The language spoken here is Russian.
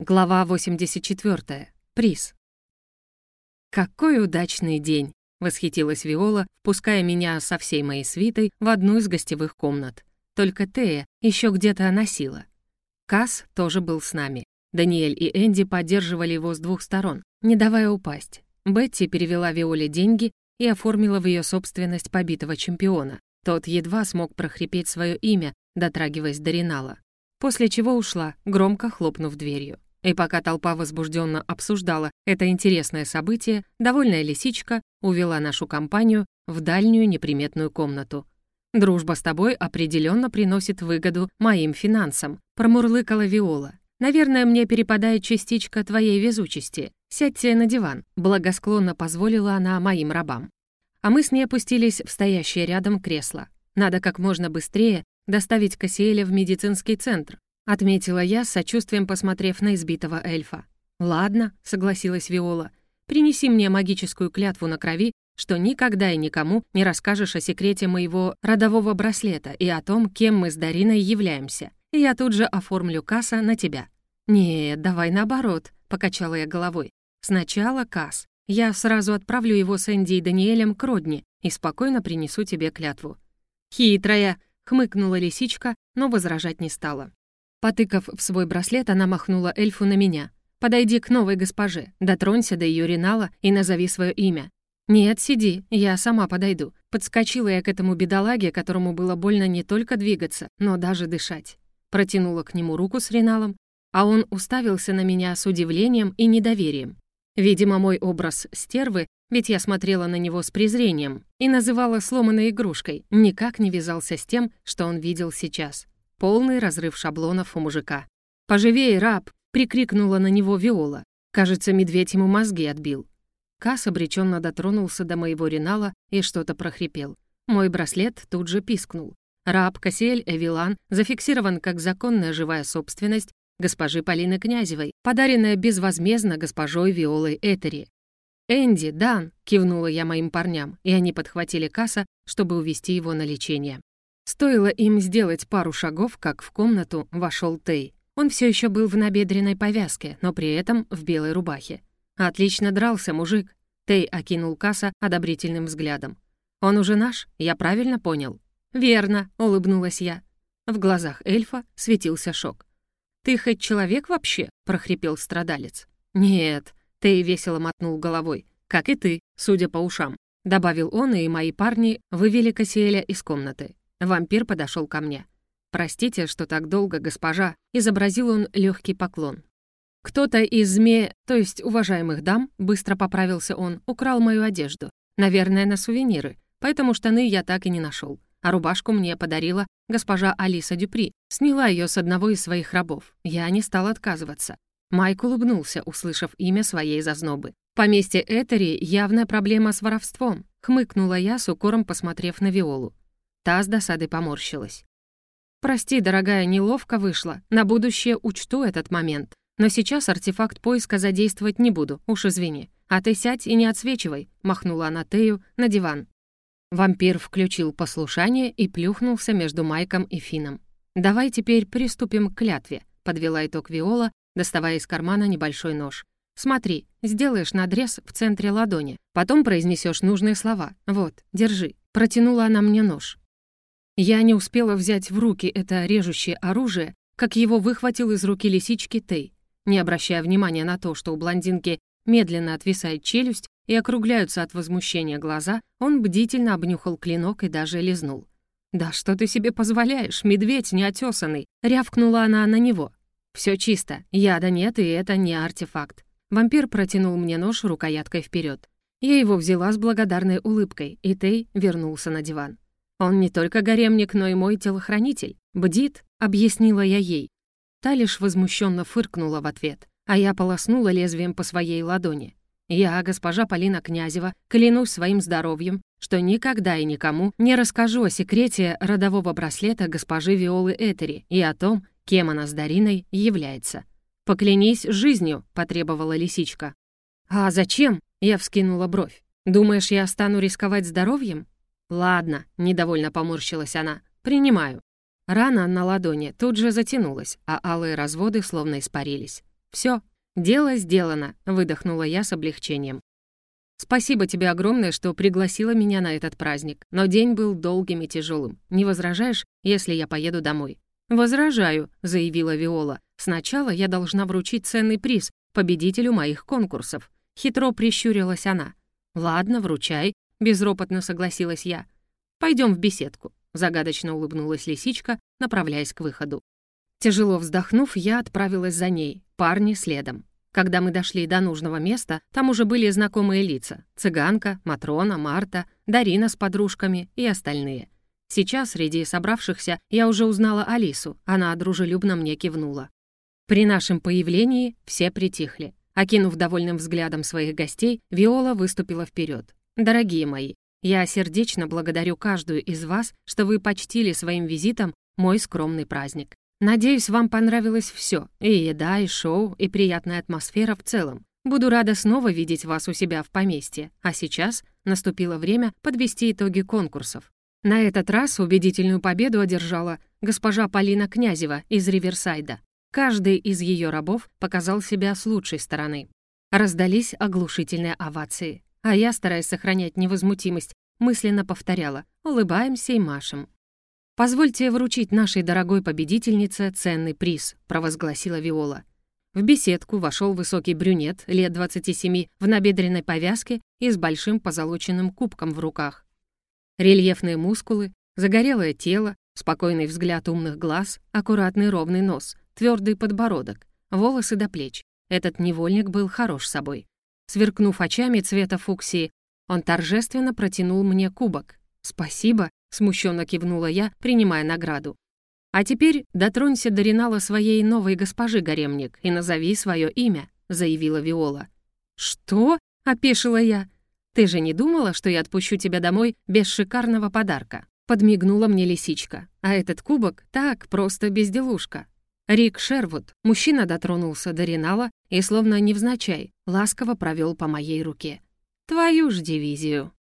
Глава 84. Приз. «Какой удачный день!» — восхитилась Виола, впуская меня со всей моей свитой в одну из гостевых комнат. Только Тея еще где-то носила. Касс тоже был с нами. Даниэль и Энди поддерживали его с двух сторон, не давая упасть. Бетти перевела Виоле деньги и оформила в ее собственность побитого чемпиона. Тот едва смог прохрипеть свое имя, дотрагиваясь до Ринала. После чего ушла, громко хлопнув дверью. И пока толпа возбужденно обсуждала это интересное событие, довольная лисичка увела нашу компанию в дальнюю неприметную комнату. «Дружба с тобой определенно приносит выгоду моим финансам», промурлыкала Виола. «Наверное, мне перепадает частичка твоей везучести. Сядьте на диван», благосклонно позволила она моим рабам. А мы с ней опустились в стоящее рядом кресло. Надо как можно быстрее доставить Кассиэля в медицинский центр, Отметила я, с сочувствием посмотрев на избитого эльфа. «Ладно», — согласилась Виола, «принеси мне магическую клятву на крови, что никогда и никому не расскажешь о секрете моего родового браслета и о том, кем мы с Дариной являемся. И я тут же оформлю касса на тебя». «Нет, давай наоборот», — покачала я головой. «Сначала касс. Я сразу отправлю его с Энди и Даниэлем к Родни и спокойно принесу тебе клятву». «Хитрая», — хмыкнула лисичка, но возражать не стала. Потыкав в свой браслет, она махнула эльфу на меня. «Подойди к новой госпоже, дотронься до ее ренала и назови свое имя». «Нет, сиди, я сама подойду». Подскочила я к этому бедолаге, которому было больно не только двигаться, но даже дышать. Протянула к нему руку с реналом, а он уставился на меня с удивлением и недоверием. Видимо, мой образ стервы, ведь я смотрела на него с презрением и называла сломанной игрушкой, никак не вязался с тем, что он видел сейчас. Полный разрыв шаблонов у мужика. «Поживей, раб!» — прикрикнула на него Виола. Кажется, медведь ему мозги отбил. Кас обреченно дотронулся до моего ренала и что-то прохрипел. Мой браслет тут же пискнул. Раб Кассиэль Эвилан зафиксирован как законная живая собственность госпожи Полины Князевой, подаренная безвозмездно госпожой Виолой Этери. «Энди, Дан!» — кивнула я моим парням, и они подхватили Касса, чтобы увести его на лечение. Стоило им сделать пару шагов, как в комнату вошел Тей. Он все еще был в набедренной повязке, но при этом в белой рубахе. «Отлично дрался, мужик!» Тей окинул Касса одобрительным взглядом. «Он уже наш? Я правильно понял?» «Верно», — улыбнулась я. В глазах эльфа светился шок. «Ты хоть человек вообще?» — прохрипел страдалец. «Нет», — Тей весело мотнул головой. «Как и ты, судя по ушам», — добавил он, и мои парни вывели Кассиэля из комнаты. Вампир подошел ко мне. «Простите, что так долго, госпожа», — изобразил он легкий поклон. «Кто-то из зме, то есть уважаемых дам, быстро поправился он, украл мою одежду. Наверное, на сувениры, поэтому штаны я так и не нашел. А рубашку мне подарила госпожа Алиса Дюпри. Сняла ее с одного из своих рабов. Я не стал отказываться. Майк улыбнулся, услышав имя своей зазнобы. «Поместье Этери — явная проблема с воровством», — хмыкнула я, с укором посмотрев на Виолу. Та с досадой поморщилась. «Прости, дорогая, неловко вышло. На будущее учту этот момент. Но сейчас артефакт поиска задействовать не буду, уж извини. А ты сядь и не отсвечивай», — махнула она Тею на диван. Вампир включил послушание и плюхнулся между Майком и Фином. «Давай теперь приступим к клятве», — подвела итог Виола, доставая из кармана небольшой нож. «Смотри, сделаешь надрез в центре ладони, потом произнесешь нужные слова. Вот, держи». Протянула она мне нож. Я не успела взять в руки это режущее оружие, как его выхватил из руки лисички Тей. Не обращая внимания на то, что у блондинки медленно отвисает челюсть и округляются от возмущения глаза, он бдительно обнюхал клинок и даже лизнул. «Да что ты себе позволяешь, медведь неотесанный!» — рявкнула она на него. Все чисто, яда нет, и это не артефакт». Вампир протянул мне нож рукояткой вперед. Я его взяла с благодарной улыбкой, и Тей вернулся на диван. «Он не только гаремник, но и мой телохранитель. Бдит», — объяснила я ей. Та лишь возмущенно фыркнула в ответ, а я полоснула лезвием по своей ладони. Я, госпожа Полина Князева, клянусь своим здоровьем, что никогда и никому не расскажу о секрете родового браслета госпожи Виолы Этери и о том, кем она с Дариной является. «Поклянись жизнью», — потребовала лисичка. «А зачем?» — я вскинула бровь. «Думаешь, я стану рисковать здоровьем?» «Ладно», — недовольно поморщилась она, — «принимаю». Рана на ладони тут же затянулась, а алые разводы словно испарились. Все, дело сделано», — выдохнула я с облегчением. «Спасибо тебе огромное, что пригласила меня на этот праздник, но день был долгим и тяжелым. Не возражаешь, если я поеду домой?» «Возражаю», — заявила Виола. «Сначала я должна вручить ценный приз победителю моих конкурсов». Хитро прищурилась она. «Ладно, вручай», — безропотно согласилась я. Пойдем в беседку», — загадочно улыбнулась лисичка, направляясь к выходу. Тяжело вздохнув, я отправилась за ней, парни следом. Когда мы дошли до нужного места, там уже были знакомые лица — цыганка, Матрона, Марта, Дарина с подружками и остальные. Сейчас среди собравшихся я уже узнала Алису, она дружелюбно мне кивнула. При нашем появлении все притихли. Окинув довольным взглядом своих гостей, Виола выступила вперед. «Дорогие мои, я сердечно благодарю каждую из вас, что вы почтили своим визитом мой скромный праздник. Надеюсь, вам понравилось все: и еда, и шоу, и приятная атмосфера в целом. Буду рада снова видеть вас у себя в поместье. А сейчас наступило время подвести итоги конкурсов. На этот раз убедительную победу одержала госпожа Полина Князева из Риверсайда. Каждый из ее рабов показал себя с лучшей стороны. Раздались оглушительные овации, а я, стараясь сохранять невозмутимость, мысленно повторяла «улыбаемся и машем». «Позвольте вручить нашей дорогой победительнице ценный приз», — провозгласила Виола. В беседку вошел высокий брюнет, лет 27, в набедренной повязке и с большим позолоченным кубком в руках. Рельефные мускулы, загорелое тело, спокойный взгляд умных глаз, аккуратный ровный нос, твердый подбородок, волосы до плеч. Этот невольник был хорош собой. Сверкнув очами цвета фуксии, он торжественно протянул мне кубок. «Спасибо», — смущенно кивнула я, принимая награду. «А теперь дотронься до Ринала своей новой госпожи, гаремник, и назови свое имя», — заявила Виола. «Что?» — опешила я. «Ты же не думала, что я отпущу тебя домой без шикарного подарка?» Подмигнула мне лисичка. «А этот кубок так, просто безделушка». Рик Шервуд, мужчина дотронулся до Ринала и, словно невзначай, ласково провел по моей руке. «Твою ж дивизию!»